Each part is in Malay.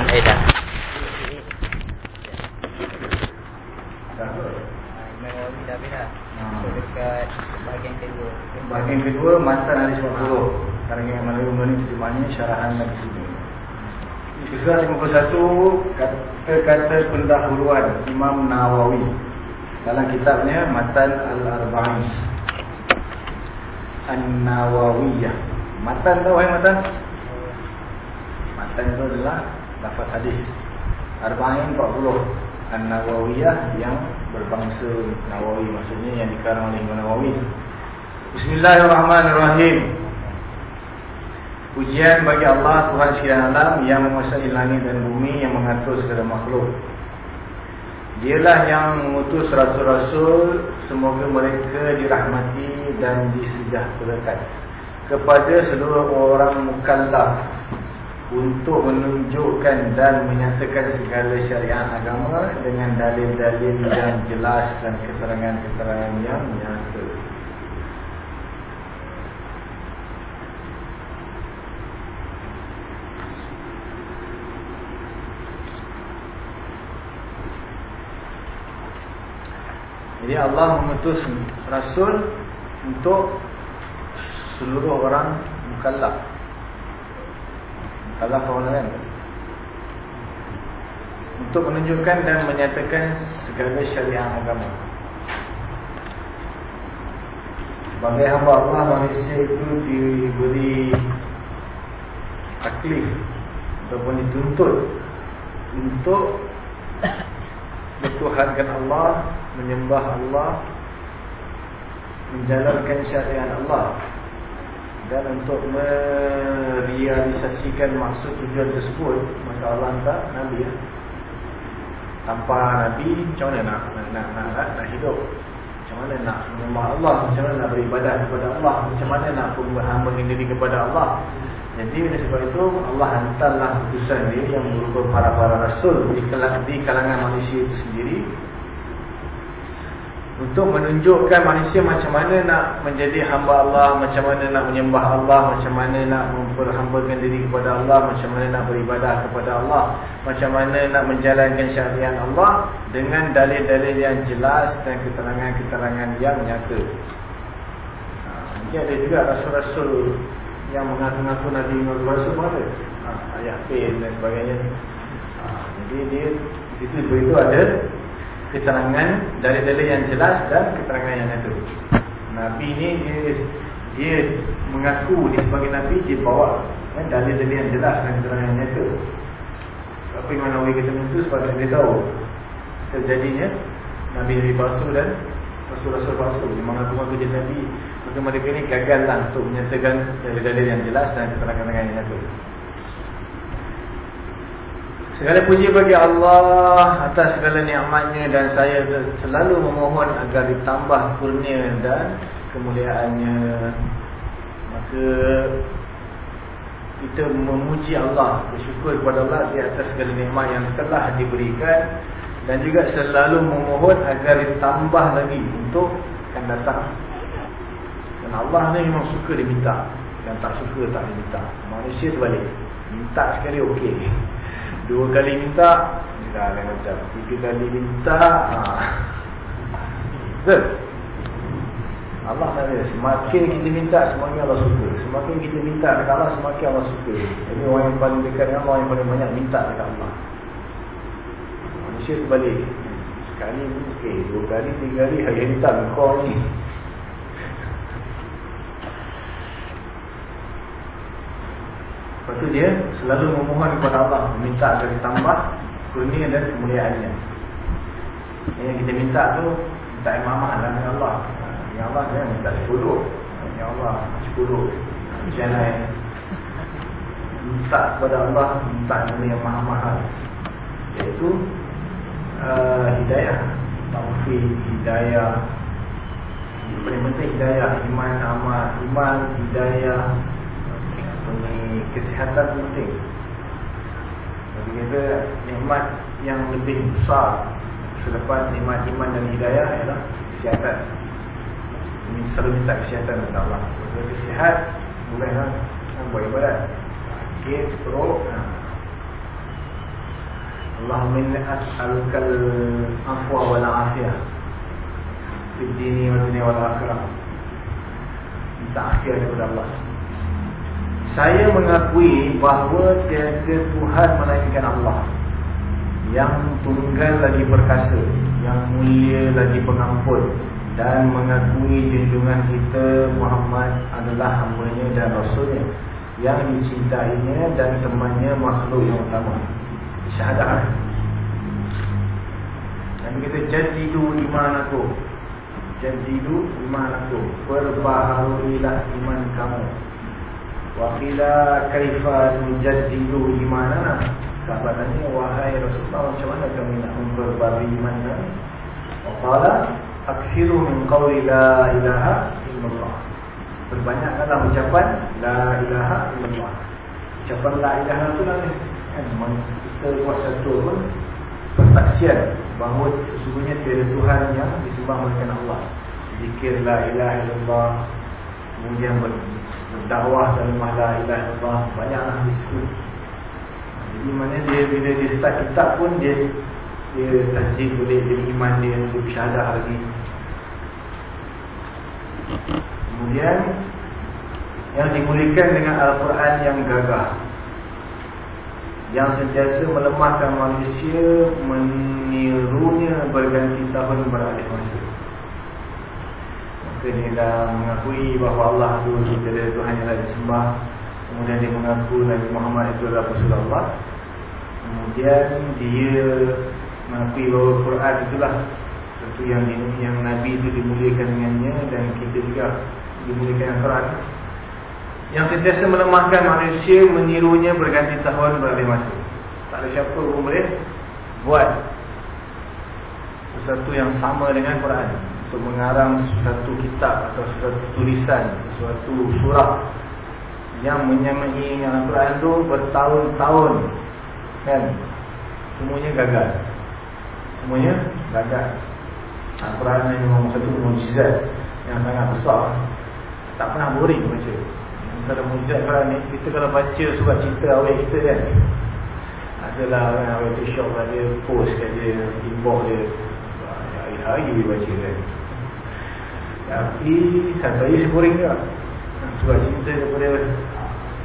Belum Aidan. Bahagian kedua Matan ada sebab huruf Sekarang yang mana rumah ni Sebenarnya syarahan dan sini. Kisah 51 Kata-kata pendahuluan Imam Nawawi Dalam kitabnya Matan Al-Arba'in An-Nawawiyah. Matan tahu eh Matan? Matan itu adalah Lafaz hadis Arba'in 40 An-Nawawiyah yang berbangsa Nawawi maksudnya yang dikarang oleh Imam Nawawi. Bismillahirrahmanirrahim. Pujian bagi Allah Tuhan sekalian alam yang menguasai langit dan bumi yang mengatur segala makhluk. Dialah yang mengutus rasul-rasul semoga mereka dirahmati dan disejahterakan kepada seluruh orang mukallaf untuk menunjukkan dan menyatakan segala syariat agama dengan dalil-dalil yang jelas dan keterangan-keterangan yang nyata. Jadi Allah mengutus Rasul untuk seluruh orang mukallaf Allah kawalan Untuk menunjukkan dan menyatakan Segala syariah agama. Sebagai hamba Allah Manusia itu diberi Taklif Ataupun dituntut Untuk Bertuhankan Allah Menyembah Allah Menjalankan syariat Allah dan untuk merealisasikan maksud tujuan tersebut maka Allah hantar Nabi ya. tanpa Nabi macam mana nak nak, nak, nak, nak, nak hidup? Macam mana nak menyembah Allah? Macam mana nak beribadah kepada Allah? Macam mana nak hamba diri kepada Allah? Jadi sebab itu Allah hantarlah utusan dia yang berupa para-para rasul di kalangan manusia itu sendiri untuk menunjukkan manusia macam mana nak menjadi hamba Allah, macam mana nak menyembah Allah, macam mana nak memperhambakan diri kepada Allah, macam mana nak beribadah kepada Allah, macam mana nak menjalankan syariat Allah dengan dalil-dalil yang jelas dan keterangan-keterangan yang nyata. Ha, mungkin ada juga rasul-rasul yang mengaku-ngaku Nabi Muhammad Rasul mana? Ha, ayah Pin dan sebagainya. Ha, jadi dia di situ begitu ada keterangan dari dalil yang jelas dan keterangan yang nyata. Nabi ni dia dia mengaku dia sebagai nabi dia bawa kan dalil-dalil yang jelas dan keterangan yang nyata. Siapa yang Nawawi kata itu sebab dia tahu terjadinya nabi-nabi palsu dan rasul-rasul palsu yang mengaku-ngaku jadi nabi. Maka mereka ni gagallah untuk menyatakan dalil-dalil yang jelas dan keterangan-keterangan yang nyata. Segala puji bagi Allah atas segala nikmatnya dan saya selalu memohon agar ditambah kurnia dan kemuliaannya. Maka kita memuji Allah, bersyukur kepada Allah di atas segala nikmat yang telah diberikan dan juga selalu memohon agar ditambah lagi untuk akan datang. Dan Allah ni memang suka diminta dan tak suka tak diminta. Manusia tu balik. Minta sekali okey. Dua kali minta Dah lain macam Tiga kali minta ha. Betul? Allah tanya Semakin kita minta Semakin Allah suka. Semakin kita minta dekat Allah Semakin Allah suka. Jadi orang yang paling dekat dengan Allah Yang paling banyak minta dekat Allah. Manusia terbalik. Sekali okay. Dua kali Tiga kali Hari minta Kau ni Lepas tu dia selalu memohon kepada Allah Minta agar ditambah kurnia dan kemuliaannya. Yang kita minta tu Minta imamah lah dengan Allah. Ya Allah dia minta sepuluh. Ya Allah sepuluh. Macam Minta kepada Allah Minta yang maha-maha Iaitu uh, Hidayah. Taufik, hidayah. Paling penting hidayah. Iman, amal, iman, hidayah ini kesihatan penting. Jadi kita nikmat yang lebih besar selepas nikmat iman dan hidayah ialah kesihatan. Ini selalu minta kesihatan kepada Allah. Kalau kesihat, boleh lah buat ibadat. Sakit, stroke. Ha. Allahumma inni as'aluka al-afwa wal afiyah fi dini wa dunia wal akhirah. Minta afiat kepada Allah. Saya mengakui bahawa tiada Tuhan melainkan Allah yang tunggal lagi perkasa, yang mulia lagi pengampun dan mengakui junjungan kita Muhammad adalah hamba-Nya dan rasulnya yang dicintainya dan temannya makhluk yang utama. Syahadah. Dan kita jadidu iman aku. Jadidu iman aku. Perbaharuilah iman kamu. Wa qila kaifa nujaddidu imanana? Sahabat tanya, wahai Rasulullah, macam mana kami nak memperbarui iman kami? Wa qala aksiru min qawli la ilaha illallah. Perbanyakkanlah ucapan la ilaha illallah. Ucapan la ilaha itu lah. Kan, kita buat satu pun persaksian bahawa sesungguhnya tiada Tuhan yang disembah melainkan Allah. Zikir la ilaha illallah. Kemudian berdakwah dalam la ilaha illallah. Banyaklah di situ. Jadi mana dia bila dia start kitab pun dia dia tasdik boleh jadi iman dia untuk syahadah lagi. Kemudian yang dimulikan dengan Al-Quran yang gagah yang sentiasa melemahkan manusia menirunya berganti tahun beralih masa. Dia dah mengakui bahawa Allah itu tidak Tuhan yang disembah. Kemudian dia mengaku Nabi Muhammad itu adalah Rasulullah. Kemudian dia mengakui bahawa Quran itulah satu yang yang Nabi itu dimuliakan dengannya dan kita juga dimuliakan dengan Quran. Yang sentiasa melemahkan manusia menirunya berganti tahun beralih masa. Tak ada siapa pun boleh buat sesuatu yang sama dengan Quran untuk mengarang sesuatu kitab atau sesuatu tulisan, sesuatu surah yang menyamai Al-Quran itu bertahun-tahun kan? Semuanya gagal. Semuanya gagal. Al-Quran ini memang satu mujizat yang sangat besar. Tak pernah boring baca. Kalau mujizat Quran ni kita kalau baca surat cerita awal kita kan? Adalah orang awal tu syok dia post kat dia inbox dia hari-hari dia baca kan. Tapi sampai boring juga. Surat cinta daripada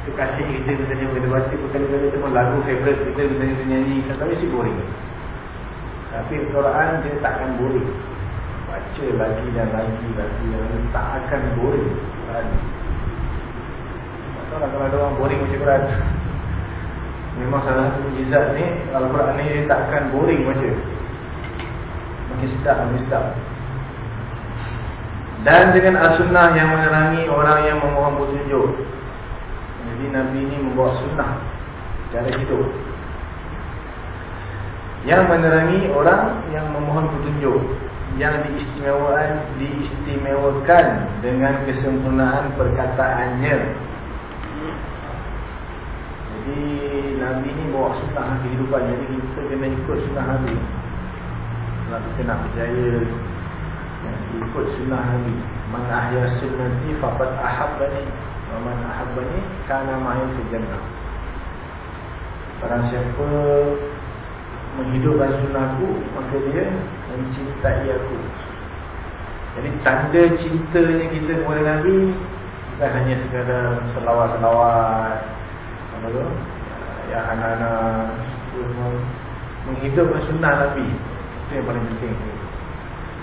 kekasih kita misalnya kita baca berkali-kali itu pun lagu favourite kita misalnya kita nyanyi sampai si boring. Tapi Quran dia takkan boring. Baca lagi dan lagi lagi dan tak akan boring. Quran tak kalau ada orang boring baca Quran. Memang salah satu mujizat ni Al-Quran ni dia tak akan boring baca sedap dan dengan as-sunnah yang menerangi orang yang memohon petunjuk. Jadi Nabi ini membawa sunnah secara hidup. Yang menerangi orang yang memohon petunjuk. Yang diistimewakan, diistimewakan dengan kesempurnaan perkataannya. Jadi Nabi ini bawa sunnah kehidupan. Jadi kita kena ikut sunnah Nabi. Kalau kita nak berjaya ikut sunnah Nabi man ahya sunnati faqad ahabbani. Wa man ahabbani kana ma'i fil jannah. Barang siapa menghidupkan sunnahku maka dia mencintai aku. Jadi tanda cintanya kita kepada Nabi bukan hanya sekadar selawat-selawat apa tu? Ya anak-anak menghidupkan sunnah Nabi itu yang paling penting.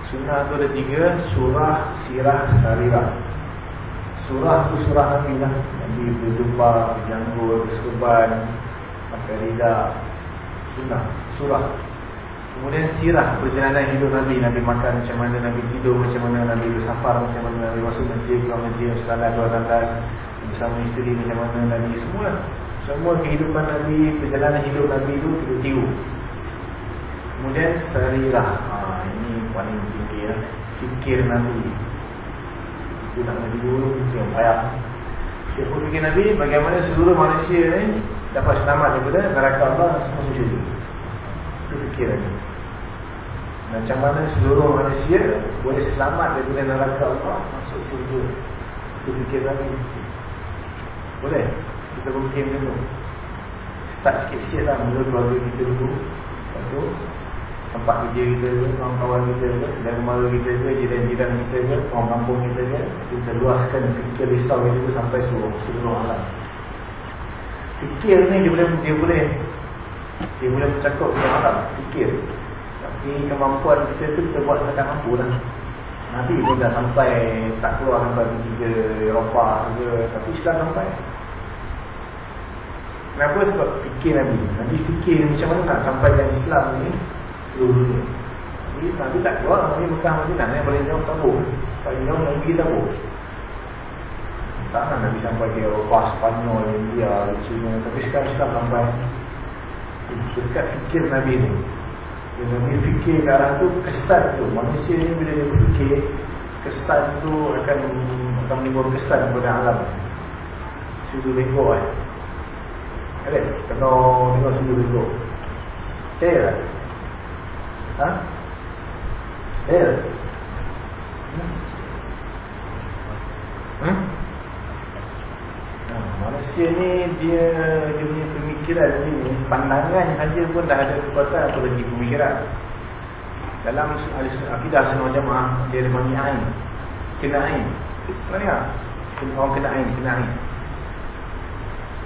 Sunnah itu ada tiga Surah, sirah, sarirah Surah itu surah Nabi lah. Nabi berjumpa, janggut, bersuban Pakai rida. Sunnah, surah. Kemudian sirah, perjalanan hidup Nabi. Nabi makan macam mana, Nabi tidur macam mana Nabi bersafar macam mana, Nabi masuk masjid Keluar masjid, sekalian dua tandas Bersama isteri macam mana, Nabi semua. Semua kehidupan Nabi, perjalanan hidup Nabi itu kita tiru Kemudian sarirah ha, Ini paling tinggi ya Fikir Nabi. Itu nak Nabi dulu Itu yang payah Siapa fikir Nabi Bagaimana seluruh manusia ni Dapat selamat daripada neraka Allah Semua syurga Itu fikir Nabi. Macam mana seluruh manusia Boleh selamat daripada neraka Allah Masuk syurga? Itu fikir Nabi. Boleh? Kita berfikir dulu. Start sikit-sikit lah Mula keluarga kita dulu. Itu tempat kerja kita ke, kawan-kawan kita ke, dan mara kita ke, jiran-jiran kita ke, orang kampung kita ke, kita luaskan fikir risau itu sampai seluruh, seluruh alam. Fikir ni dia boleh dia boleh dia boleh bercakap dengan alam, fikir. Tapi kemampuan kita tu kita buat setakat mampu lah. Nabi pun dah sampai tak keluar sampai pergi ke Eropah ke, tapi Islam sampai. Kenapa? Sebab fikir Nabi. Nabi fikir macam mana nak sampaikan Islam ni seluruh dunia. Jadi Nabi tak keluar, Nabi Mekah Madinah yang paling jauh tabur. Paling jauh pergi tabur. Takkan Nabi sampai ke Eropah, Spanyol, India, China. Tapi sekarang Islam sampai. Dekat fikir Nabi ni. Dia Nabi fikir ke arah tu, kesan tu. Manusia ni bila dia berfikir, kesan tu akan akan menimbulkan kesan kepada alam. Susu bengkok eh. Ada? Kena dengar susu bengkok. Saya tak? Ha? Tak? Hmm? Hmm? Manusia ni dia dia punya pemikiran ni pandangan saja pun dah ada kekuatan atau lagi pemikiran. Dalam akidah sunnah jamaah dia ada mani ain. Kena ain. Mana ya? Orang kena ain, kena ain.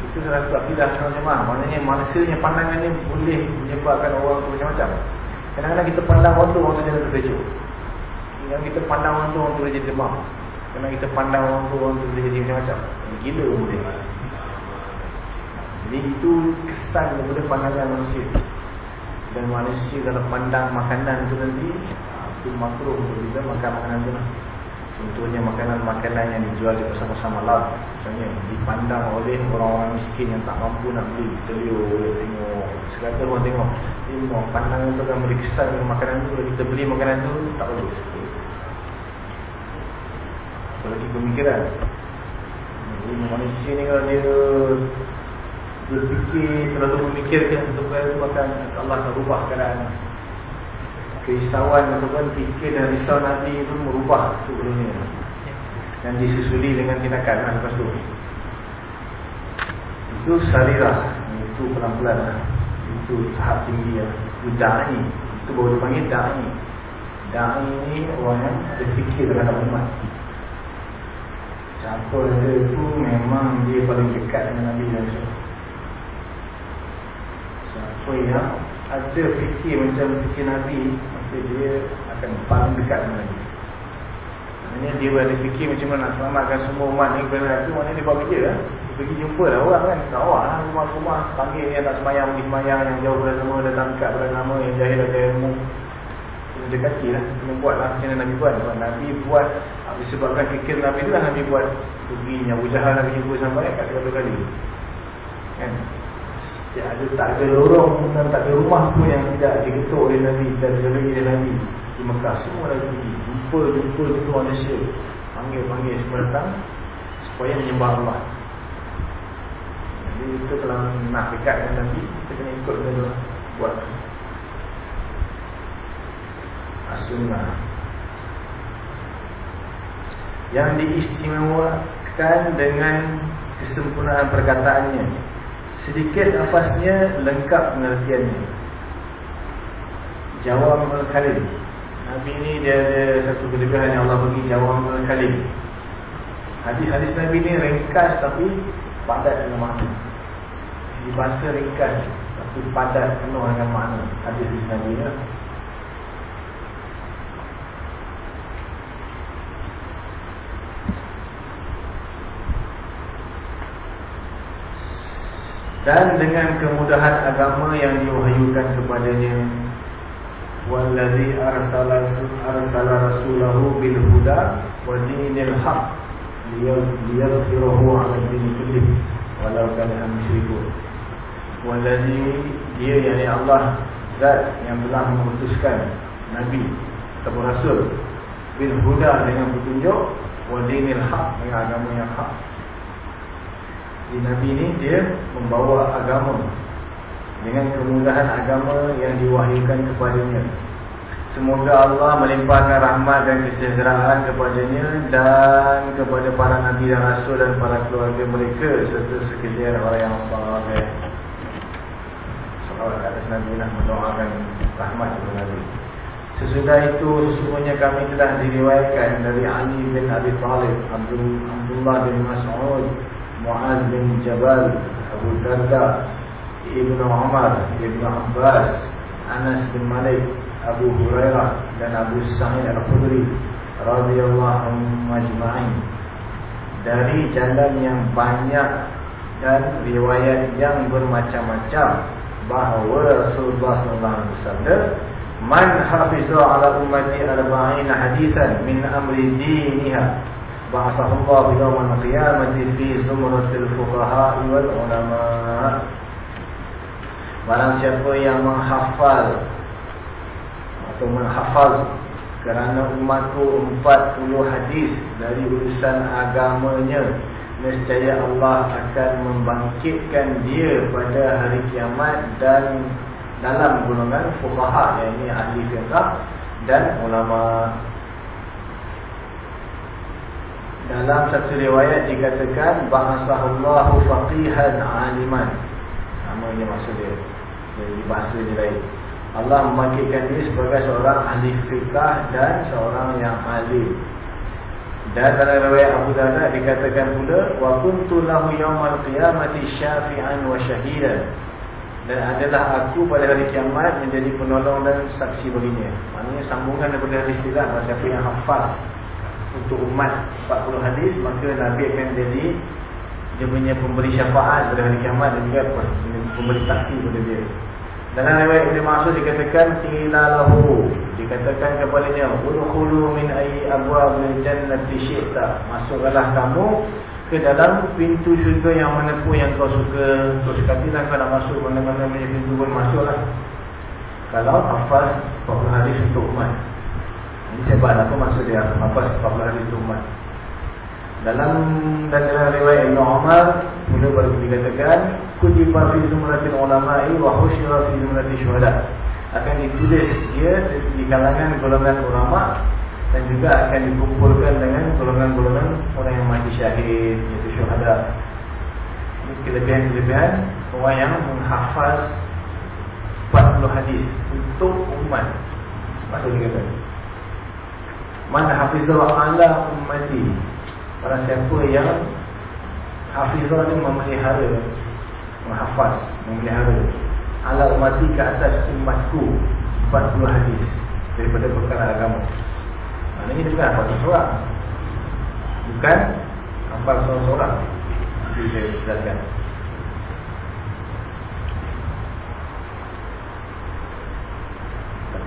Itu salah satu akidah sunnah jamaah. Maknanya manusia pandangan ni boleh menyebabkan orang tu macam-macam. Kadang-kadang kita pandang orang tu orang tu jadi terkejut. Yang kita pandang orang tu orang tu jadi demam. Kadang kita pandang orang tu orang tu jadi macam-macam. Gila boleh. Jadi itu kesan daripada pandangan manusia. Dan manusia kalau pandang makanan tu nanti itu makruh untuk kita makan makanan tu lah. Contohnya makanan-makanan yang dijual di pasar-pasar malam Misalnya dipandang oleh orang-orang miskin yang tak mampu nak beli. Terliur, tengok. Sekata orang tengok. Tengok, pandangan tu akan beri kesan dengan makanan tu. Kalau kita beli makanan tu, tak bagus. Kalau lagi pemikiran. Jadi manusia ni kalau dia Berfikir, terlalu memikirkan Satu perkara tu akan Allah akan rubah keadaan kerisauan ataupun fikir dan risau Nabi itu merubah sebelumnya dan disusuli dengan tindakan lah lepas tu itu sarirah itu pelan-pelan lah. itu tahap tinggi lah. itu da'i. Itu baru dipanggil da'i. Da'i ni orang yang berfikir terhadap umat. Siapa dia itu memang dia paling dekat dengan Nabi dan siapa yang ada fikir macam fikir Nabi Maka dia akan paling dekat dengan Nabi Maksudnya dia berada fikir macam mana nak selamatkan semua umat ni kepada Nabi Maknanya dia buat kerja lah Dia pergi jumpa lah orang kan Kawah lah rumah-rumah. Panggil yang tak semayang pergi semayang Yang jauh pada datang dekat pada Yang jahil ada ilmu. Kena dekati lah Kena buat lah macam mana Nabi buat. Nabi buat Disebabkan fikir Nabi tu lah Nabi buat. Pergi Abu Jahal Nabi jumpa sampai kat segala kali. Kan tak ada, tak ada lorong dan tak ada rumah pun yang tidak diketuk oleh Nabi dan dilalui oleh Nabi. Di Mekah semua lagi jumpa jumpa jumpa manusia. Panggil panggil semua datang supaya menyembah Allah. Jadi kita kalau nak dekat dengan Nabi kita kena ikut dia buat. As-sunnah yang diistimewakan dengan kesempurnaan perkataannya sedikit nafasnya lengkap pengertiannya jawab al-kalim. Nabi ni dia ada satu kelebihan yang Allah bagi jawab al-kalim. Hadis-hadis Nabi ni ringkas tapi padat dengan makna. Segi bahasa ringkas tapi padat penuh dengan makna hadis-hadis Nabi ya. Dan dengan kemudahan agama yang diwahyukan kepadanya wallazi arsala arsala rasulahu bil huda wa dinil haq liyadhhirahu 'ala din kulli walau kana musyrikun wallazi dia yakni Allah zat yang telah mengutuskan nabi atau rasul bil huda dengan petunjuk wa dinil haq dengan agama yang hak di Nabi ini dia membawa agama dengan kemudahan agama yang diwahyukan kepadanya. Semoga Allah melimpahkan rahmat dan kesejahteraan kepadanya dan kepada para nabi dan rasul dan para keluarga mereka serta sekalian orang yang saleh. Salawat atas Nabi lah mendoakan rahmat kepada Nabi. Sesudah itu sesungguhnya kami telah diriwayatkan dari Ali bin Abi Thalib, Abdul Abdullah bin Mas'ud, Muaz bin Jabal, Abu Darda, Ibnu Umar, Ibnu Abbas, Anas bin Malik, Abu Hurairah dan Abu Sa'id Al-Khudri radhiyallahu majma'in. Dari jalan yang banyak dan riwayat yang bermacam-macam bahawa Rasulullah sallallahu alaihi wasallam man hafiza ala ummati arba'ina hadithan min amri diniha Allah yawm al-qiyamati fi zumratil fuqaha wal ulama. Barang siapa yang menghafal atau menghafal kerana umatku 40 hadis dari urusan agamanya nescaya Allah akan membangkitkan dia pada hari kiamat dan dalam golongan fuqaha yakni ahli fiqh dan ulama dalam satu riwayat dikatakan bahasahullahu faqihan aliman. Sama ini maksud dia. Dari bahasa dia lain. Allah membangkitkan dia sebagai seorang ahli fiqh dan seorang yang alim. Dan dalam riwayat Abu Darda dikatakan pula wa kuntu lahu yawmal qiyamati syafi'an wa syahidan. Dan adalah aku pada hari kiamat menjadi penolong dan saksi baginya. Maknanya sambungan daripada istilah siapa yang hafaz untuk umat 40 hadis maka Nabi akan jadi dia punya pemberi syafaat pada hari kiamat dan juga pemberi saksi kepada dia. Dalam riwayat Ibn Mas'ud dikatakan tilalahu dikatakan kepadanya udkhulu min ayyi abwabil jannati syi'ta. Masuklah kamu ke dalam pintu syurga yang mana pun yang kau suka. Terus katilah kau nak masuk mana-mana punya pintu pun masuklah. Kalau hafaz 40 hadis untuk umat Ini sebab apa maksud dia? 40 hadis untuk umat? Dalam dalam riwayat Ibn Umar Mula baru dikatakan Kutiba fi zumratil ulama'i wa husyra fi zumratil syuhada Akan ditulis dia di kalangan golongan ulama' dan juga akan dikumpulkan dengan golongan-golongan orang yang mati syahid iaitu syuhada ini kelebihan-kelebihan orang yang menghafaz 40 hadis untuk umat. Maksud dia kata mana hafizah ala ummati para siapa yang hafizah ni memelihara menghafaz memelihara. Ala ummati ke atas umatku 40 hadis daripada perkara agama. Maknanya dia bukan hafal seorang Bukan hafal seorang-seorang. Nanti saya jelaskan.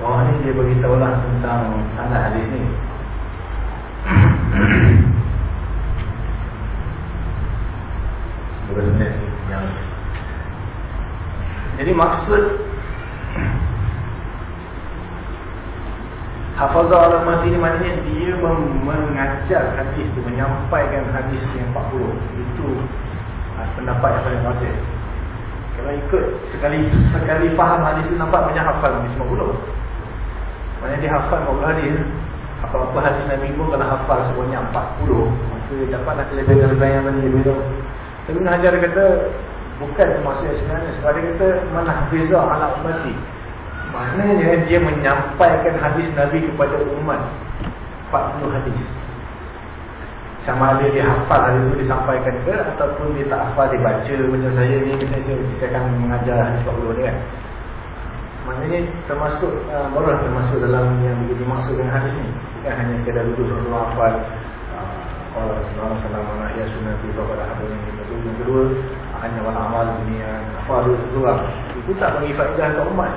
Orang ni dia beritahulah tentang sanad hadis ni Jadi maksud Hafazah Allah mati ni maknanya dia mengajar hadis tu, menyampaikan hadis yang 40. Itu ah, pendapat yang paling wajib. Kalau ikut sekali sekali faham hadis tu nampak banyak hafal hadis 50. Maknanya dia hafal 40 hadis. Apa-apa hadis Nabi pun kalau hafal sebanyak 40, maka dapatlah kelebihan-kelebihan yang mana dia Tapi Najar kata bukan maksudnya sebenarnya. Sebab dia kata mana hafizah ala mati. Maknanya dia menyampaikan hadis Nabi kepada umat. 40 hadis. Sama ada dia hafal hadis itu disampaikan ke Ataupun dia tak hafal, dia baca Macam saya ni, saya akan mengajar hadis 40 ni kan Maknanya termasuk, uh, termasuk dalam yang dimaksud dengan hadis ni Bukan hanya sekadar duduk sebelum hafal Allah SWT mana ya sunnati kepada hadis ini Yang kedua, hanya wal amal dunia Hafal itu Itu tak bagi faedah ke umat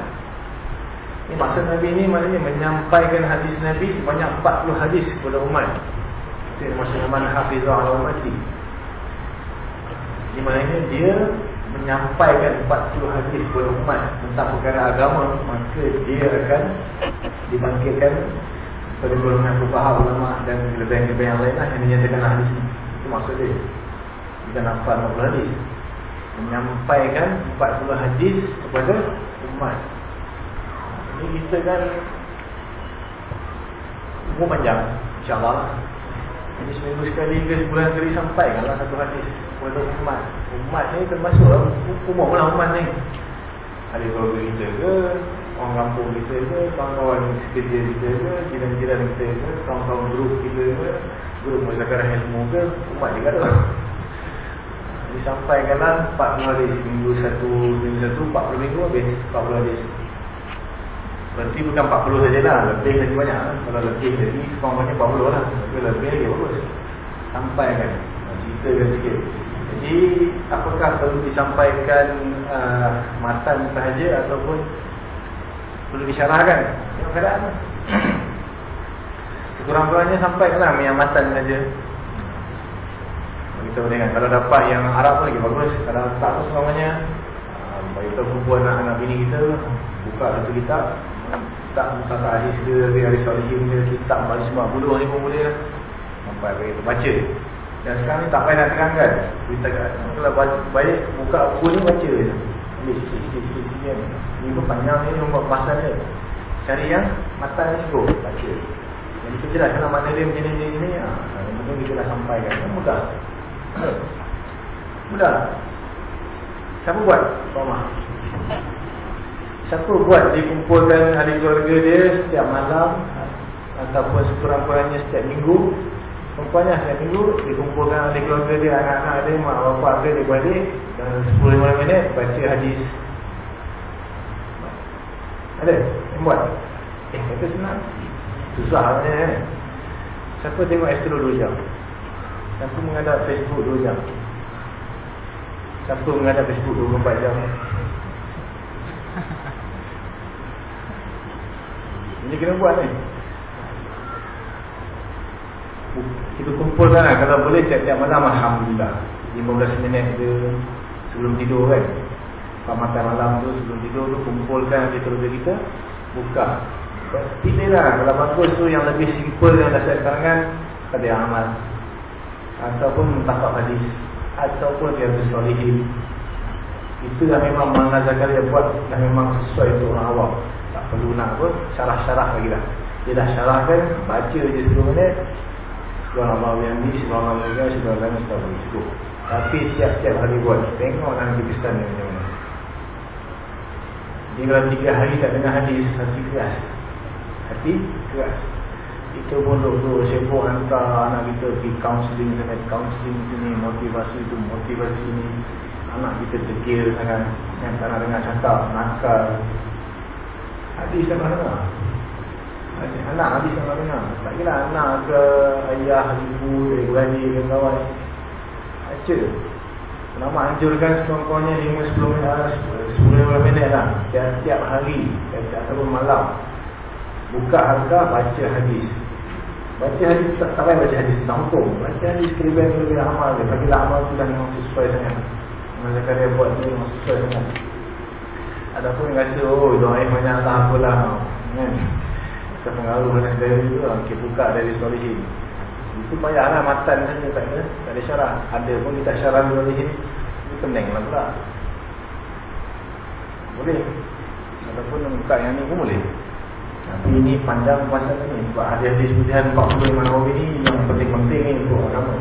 ini maksud Nabi ini maknanya menyampaikan hadis Nabi sebanyak 40 hadis kepada umat. Itu maksudnya man hafizah ala umati. Ini maknanya dia menyampaikan 40 hadis kepada umat tentang perkara agama, maka dia akan dibangkitkan pada golongan fuqaha ulama dan lebih-lebih yang lain lah yang dinyatakan hadis ini. Itu maksud dia. Bukan apa 40 hadis. Menyampaikan 40 hadis kepada umat. Ini kita kan Umur panjang InsyaAllah lah Jadi seminggu sekali ke sebulan sekali sampai Kalau satu hadis Kepada umat. Umat ni termasuk lah Umur pula umat ni. Ahli keluarga kita ke orang kampung kita ke kawan-kawan kerja kita ke jiran-jiran kita ke kawan-kawan grup kita ke grup masyarakat ilmu ke umat juga tu disampaikanlah 40 hari minggu satu minggu satu 40 minggu habis 40 hari. Berarti bukan 40 saja lah lebih lagi banyak. Kalau lebih jadi sekurang banyak 40 lah. Lebih lagi bagus. Sampaikan. Ceritakan sikit jadi apakah perlu disampaikan uh, matan sahaja ataupun perlu disyarahkan? Tengok keadaan sekurang-kurangnya sampaikanlah yang matan saja. Kita dengan kalau dapat yang Arab pun lagi bagus. Kalau tak pun selamanya uh, kita kumpul anak-anak bini kita buka satu kitab. Tak tak hadis ke hari salihin ke kitab majmuk buluh ni pun boleh lah. Sampai kita baca dan sekarang ni tak payah nak terangkan kita kalau baik buka buku ni baca je. Ambil sikit-sikit sikit ni pun panjang ni nombor pasal dia. Cari yang mata ni go baca. Jadi kita jelas kalau mana dia macam ni ni ha, mungkin kita dah sampaikan mudah Mudah Siapa buat? Suama Siapa buat dia kumpulkan ahli keluarga dia setiap malam Ataupun sekurang-kurangnya setiap minggu Perempuannya setiap minggu Dia kumpulkan ahli keluarga dia, anak-anak dia, mak bapak dia, dia balik Dan 10-15 minit baca hadis Ada? Yang buat? Eh, kata senang Susah kan? Siapa tengok Astro 2 jam? Siapa menghadap Facebook 2 jam Siapa menghadap Facebook 24 jam Ini kena buat ni Kita kumpulkan lah Kalau boleh tiap-tiap malam Alhamdulillah. 15 minit ke Sebelum tidur kan. Pak makan malam tu Sebelum tidur tu Kumpulkan keluarga kita Buka. Pilih lah. Kalau bagus tu yang lebih simple Yang dah saya karangan Ada yang amal ataupun mutafak hadis. Ataupun dia bersolihin itu dah memang mana Zakaria buat dah memang sesuai untuk orang awam. Tak perlu nak pun syarah-syarah lagi lah. Dia dah syarahkan baca je sebelum minit sebuah Allah yang ni sebuah Allah yang ni sebuah Allah yang sebuah Allah cukup tapi setiap-setiap hari buat. Tengok nanti kesan dia macam mana. Jadi kalau tiga hari tak dengar hadis hati keras. Hati keras. Kita pun duduk sibuk hantar anak kita pergi counselling sangat counselling sini motivasi itu motivasi ini anak kita terkira sangat yang tak nak dengar cakap nakal. Hadis tak nak dengar anak hadis tak nak. Dengar tak kira anak ke ayah ibu beradik ke kawan. Baca nama hancurkan sekurang-kurangnya 5-10 minit 10 minit lah. Tiap-tiap hari tiap-tiap malam. Buka harga baca hadis. Baca hadis tak sampai baca hadis. Tentang hukum. Baca hadis kelebihan kelebihan amal dia. Bagi amal tu dah memang sesuai sangat masa dia buat tu memang sesuai sangat ada pun yang rasa oh doa yang banyak lah apalah. Kan kita pengaruh dengan dari itu lah. Kita buka dari solihin. Itu payahlah matan saja tak ada. Tak ada syarah. Ada pun kita syarah solihin itu pening lah pula. Boleh. Ataupun buka yang ni pun boleh. Tapi ini panjang pasal ni. Sebab ada hadis pilihan 45 Nawawi ni Yang penting-penting ni. Untuk agama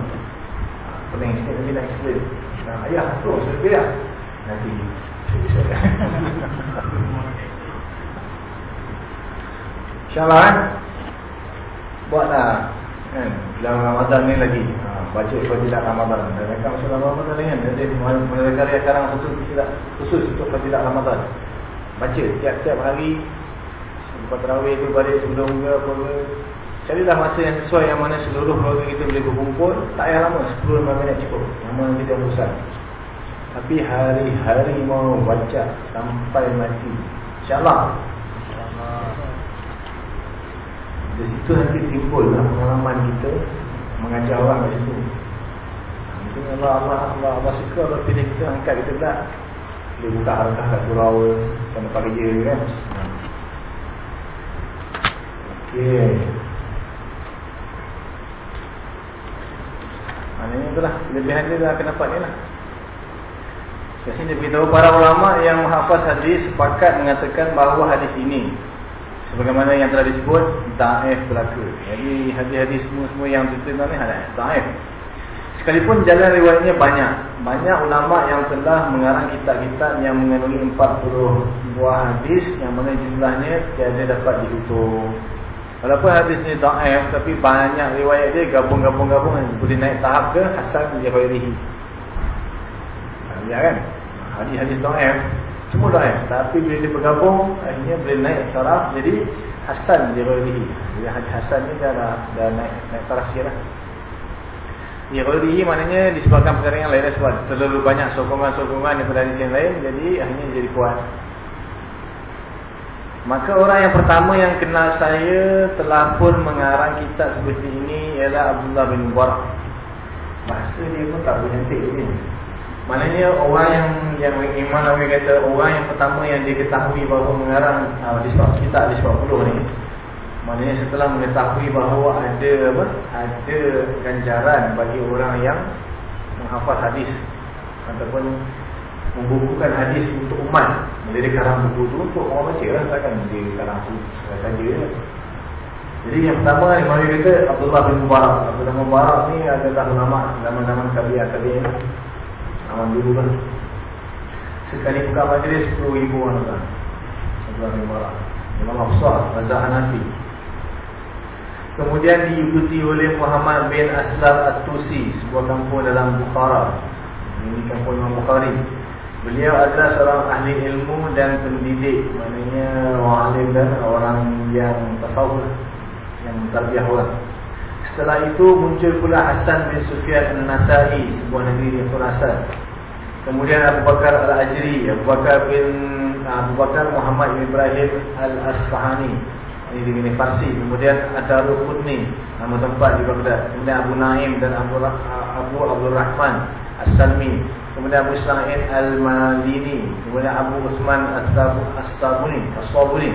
Pening sikit nanti nak explain Nah, ayah tu saya lah. Nanti InsyaAllah kan Buatlah kan? Dalam Ramadan ni lagi. Ha, baca fadilat Ramadan. Dan mereka masuk dalam Ramadan ni kan jadi mulai karya sekarang khusus khusus untuk fadilat Ramadan. Baca tiap-tiap hari Lepas terawih tu balik sebelum ke apa ke. Carilah masa yang sesuai yang mana seluruh keluarga kita boleh berkumpul. Tak payah lama, 10-15 minit cukup. Mana kita bosan Tapi hari-hari mau baca sampai mati. InsyaAllah Di situ nanti timbul lah pengalaman kita Mengajar orang di situ. Mungkin Allah, Allah, Allah, Allah suka Allah pilih kita angkat kita pula. Dia buka harga kat surau Kan depan kerja kan. Okey. Maknanya itulah Lebihan dia dah akan dapat ni lah Sekarang dia beritahu Para ulama yang menghafaz hadis Sepakat mengatakan bahawa hadis ini Sebagaimana yang telah disebut Da'if berlaku Jadi hadis-hadis semua-semua yang ditutup ni Da'if Sekalipun jalan riwayatnya banyak. Banyak ulama yang telah mengarang kitab-kitab yang mengandungi 40 buah hadis yang mana jumlahnya tiada dapat dihitung. Walaupun hadis ni da'if tapi banyak riwayat dia gabung-gabung-gabung boleh naik tahap ke hasan dia ghairihi. Ya kan? Hadis-hadis da'if semua da'if tapi bila dia bergabung akhirnya boleh naik taraf jadi hasan ghairihi. Jadi hadis hasan ni dah dah naik naik taraf sikit lah. Ghairihi maknanya disebabkan perkara yang lain sebab terlalu banyak sokongan-sokongan daripada hadis yang lain jadi akhirnya jadi kuat. Maka orang yang pertama yang kenal saya telah pun mengarang kitab seperti ini ialah Abdullah bin Mubarak. Bahasa dia pun tak bercantik ni. Maknanya orang yang yang iman orang kata orang yang pertama yang dia ketahui bahawa mengarang uh, disebab kitab disebab puluh ni Maknanya setelah mengetahui bahawa ada apa? Ada ganjaran bagi orang yang menghafal hadis ataupun membukukan hadis untuk umat. Bila dia karang buku tu untuk orang baca lah takkan dia karang tu saja. Jadi yang pertama ni mari kata Abdullah bin Mubarak. Abdullah bin Mubarak ni adalah ulama zaman-zaman kabiah kabiah. Zaman dulu kan. Sekali buka majlis 10,000 orang kan. Bin Mubarak. Imam Hafsah, Razak Hanafi, Kemudian diikuti oleh Muhammad bin Aslam At-Tusi Sebuah kampung dalam Bukhara Ini kampung Imam Bukhari Beliau adalah seorang ahli ilmu dan pendidik Maknanya alim dan orang yang tasawuf Yang terbiah orang Setelah itu muncul pula Hasan bin Sufyan Al-Nasai Sebuah negeri di Khurasan Kemudian Abu Bakar Al-Ajri Abu Bakar bin Abu Bakar Muhammad bin Ibrahim Al-Asfahani. Ini di Bini Farsi kemudian ada Ruhudni nama tempat di Baghdad. Kemudian Abu Naim dan Abu Abu Abdul Rahman As-Salmi. Kemudian Abu Sa'id Al-Malini kemudian Abu Usman As-Sabuni As-Sabuni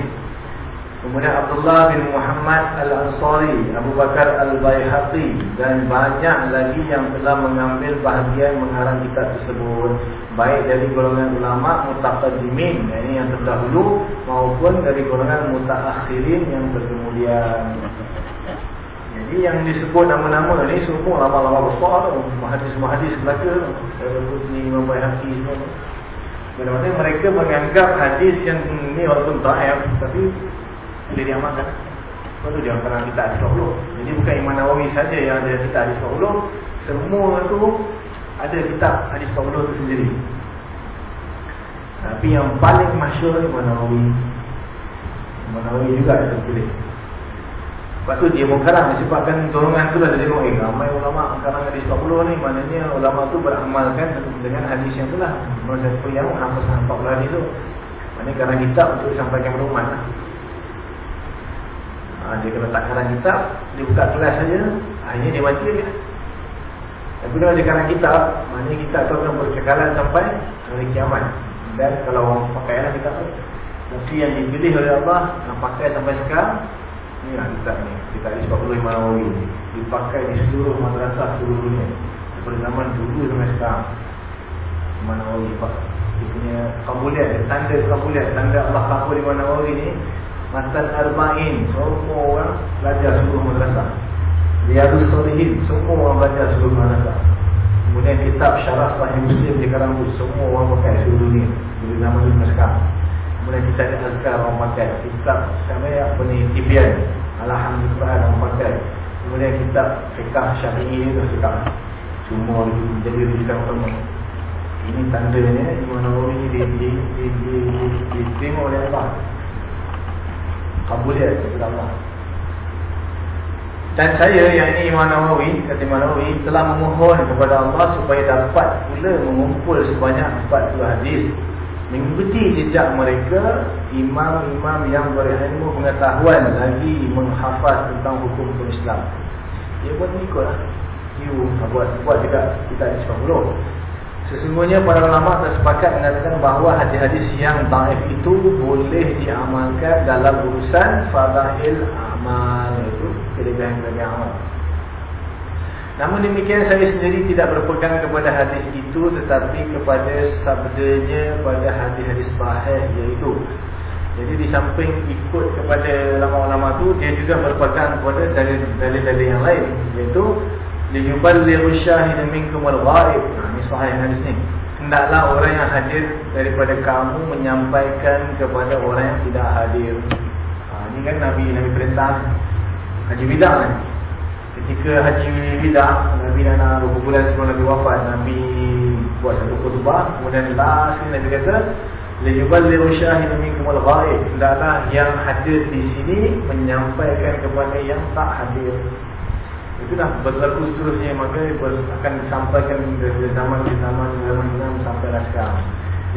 Kemudian Abdullah bin Muhammad Al-Ansari, Abu Bakar Al-Bayhaqi dan banyak lagi yang telah mengambil bahagian mengarang kitab tersebut baik dari golongan ulama mutaqaddimin ini yang terdahulu maupun dari golongan mutaakhirin yang berkemudian. Jadi yang disebut nama-nama ni semua lama-lama besar tu, hadis-hadis belaka tu. Ni Imam Bayhaqi semua. Maksudnya mereka menganggap hadis yang ni walaupun ta'if tapi boleh diamalkan. Sebab tu dia orang kita hadis 20 Jadi bukan Imam Nawawi saja yang ada kitab hadis 20 Semua tu ada kitab hadis 40 tu sendiri. Tapi yang paling masyur Imam Nawawi. Imam Nawawi juga ada tulis. Sebab tu dia mukarang disebabkan dorongan tu lah dia tengok Eh ramai ulama sekarang hadis 40 ni. Maknanya ulama tu beramalkan dengan hadis yang tu lah Masa tu yang hampir 40 hadis tu. Maknanya kerana kitab untuk disampaikan kepada umat lah ha, Dia kena tak karang kitab Dia buka kelas saja Akhirnya dia baca dia. Tapi kalau dia karang kitab Maknanya kitab tu akan berkekalan sampai Hari kiamat. Dan kalau orang pakai lah kitab tu Bukti yang dipilih oleh Allah Yang pakai sampai sekarang Inilah kitab ni. Kitab ni sebab perlu Imam Dipakai di seluruh madrasah seluruh dunia. Daripada zaman dulu sampai sekarang. Imam Nawawi Dia punya kabuliat Tanda kabuliat Tanda Allah kabul Nawawi ni Matan Arba'in. Semua orang belajar seluruh madrasah. Riyadus Solihin Semua orang belajar seluruh madrasah. Kemudian kitab Syarah Sahih Muslim di Karambus Semua orang pakai seluruh dunia. Dari nama dunia sekarang. Kemudian kita ada Azkar orang pakai. Kitab Sama apa ni Tibian Alhamdulillah orang pakai. Kemudian kitab Fikah Syari'i itu sekarang Semua jadi rujukan utama Ini tandanya Di mana orang ini Diterima oleh Allah kabuliat kepada Allah. Dan saya yang ini Imam Nawawi, kata Imam Nawawi telah memohon kepada Allah supaya dapat pula mengumpul sebanyak 40 hadis mengikuti jejak mereka imam-imam yang berilmu pengetahuan lagi menghafaz tentang hukum-hukum Islam. Dia buat ikutlah. Dia buat buat juga kita di 10. Sesungguhnya para ulama telah sepakat mengatakan bahawa hadis-hadis yang daif itu boleh diamalkan dalam urusan fadail amal itu kelebihan-kelebihan amal. Namun demikian saya sendiri tidak berpegang kepada hadis itu tetapi kepada sabdanya pada hadis-hadis sahih iaitu jadi di samping ikut kepada ulama-ulama itu dia juga berpegang kepada dalil-dalil yang lain iaitu liyuballighu syahid minkum al-ghaib. Ini sahih hadis ni. Hendaklah orang yang hadir daripada kamu menyampaikan kepada orang yang tidak hadir. Ha, ini kan Nabi Nabi perintah Haji Wida kan. Ketika Haji Wida, Nabi dah nak bulan sebelum Nabi wafat, Nabi buat satu khutbah, kemudian last ni Nabi kata, liyuballighu syahid minkum al-ghaib. Hendaklah yang hadir di sini menyampaikan kepada yang tak hadir. Itulah berlaku seterusnya maka akan disampaikan dari zaman ke zaman zaman ke zaman sampai lah sekarang.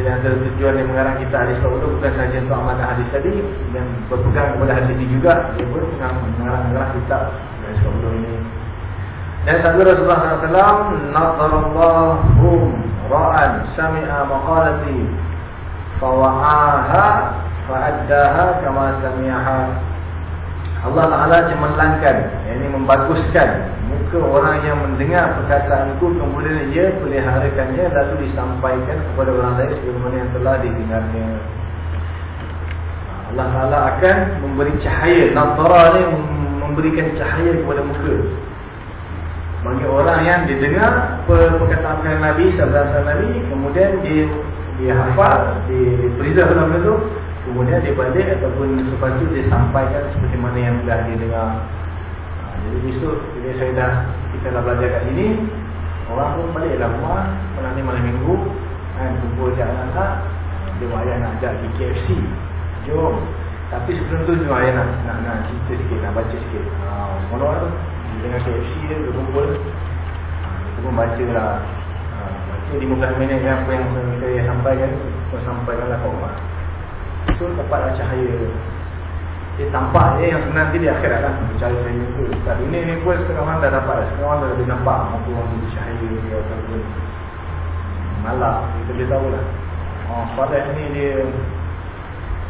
Jadi antara tujuan yang mengarang kita hadis itu bukan sahaja untuk amanah hadis tadi dan berpegang kepada hadis ini juga dia pun mengarang-arang kita dari sebelum ini. Dan sabda Rasulullah SAW Natarallahu ra'an sami'a maqalati fawa'aha fa'addaha kama sami'aha Allah Ta'ala cemerlangkan Ini membaguskan Muka orang yang mendengar perkataan itu Kemudian ia peliharakannya Lalu disampaikan kepada orang lain Sebagaimana yang telah didengarnya. Allah Ta'ala akan memberi cahaya. Natara ni memberikan cahaya kepada muka. Bagi orang yang didengar Perkataan Nabi Sabda Nabi Kemudian dia dia hafal, preserve benda itu Kemudian dia balik ataupun selepas itu dia sampaikan seperti mana yang sudah dia dengar. Jadi besok bila saya dah kita dah belajar kat sini, orang pun balik dalam rumah, malam ni malam minggu, kan kumpul kat anak-anak, dia ayah nak ajak pergi KFC. Jom. Tapi sebelum tu dia ayah nak, nak, nak cerita sikit, nak baca sikit. Ha, mana orang tu? Dengan KFC dia, dia kumpul. Ha, dia pun baca lah. Ha, baca 15 minit yang apa yang saya sampaikan, saya sampaikanlah kat rumah. So dapatlah cahaya Dia tampak je yang nanti di akhirat lah. Cahaya yang itu Kat dunia ni pun setengah orang dah dapat Setengah orang dah lebih nampak. Mampu orang itu cahaya dia ataupun Malak. Kita boleh tahu lah. Oh, Saleh ni dia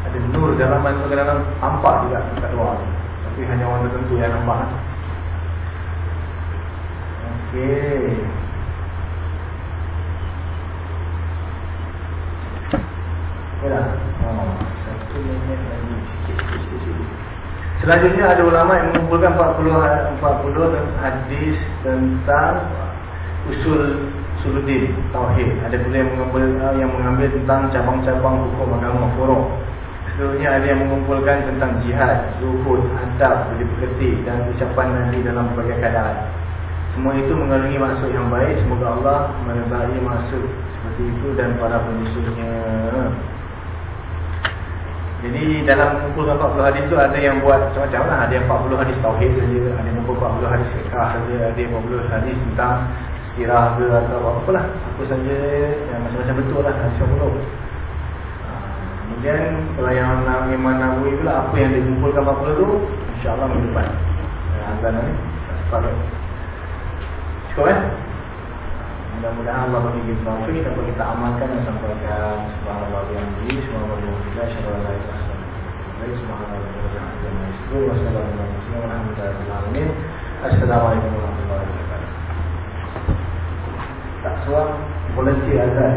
Ada nur dalam kadang-kadang Tampak juga kat luar. Tapi hanya orang tertentu yang nampak Okey. Yalah. Oh, satu minit lagi. Selanjutnya ada ulama yang mengumpulkan 40 40 hadis tentang usul suluddin tauhid. Ada pula yang mengambil yang mengambil tentang cabang-cabang hukum agama furu'. Selanjutnya ada yang mengumpulkan tentang jihad, zuhud, adab, budi pekerti dan ucapan Nabi dalam berbagai keadaan. Semua itu mengandungi maksud yang baik. Semoga Allah meredai maksud seperti itu dan para penyusunnya. Jadi dalam mengumpulkan 40 hadis tu ada yang buat macam-macam lah. Ada yang 40 hadis tauhid saja, ada yang 40 hadis fiqah saja, ada yang 40 hadis tentang sirah ke atau apa-apa lah. Apa saja yang macam-macam betul lah hadis 40. Kemudian kalau yang memang Nawawi pula apa yang dikumpulkan 40 tu insya-Allah minggu depan. Azan ni. Cukup eh? Mudah-mudahan Allah kita taufik dapat kita amalkan dan sampaikan subhanallah yang ini subhanallah yang tidak syarah la ilaha illallah subhanallah yang warahmatullahi wabarakatuh Assalamualaikum warahmatullahi wabarakatuh Tak suam volunteer azan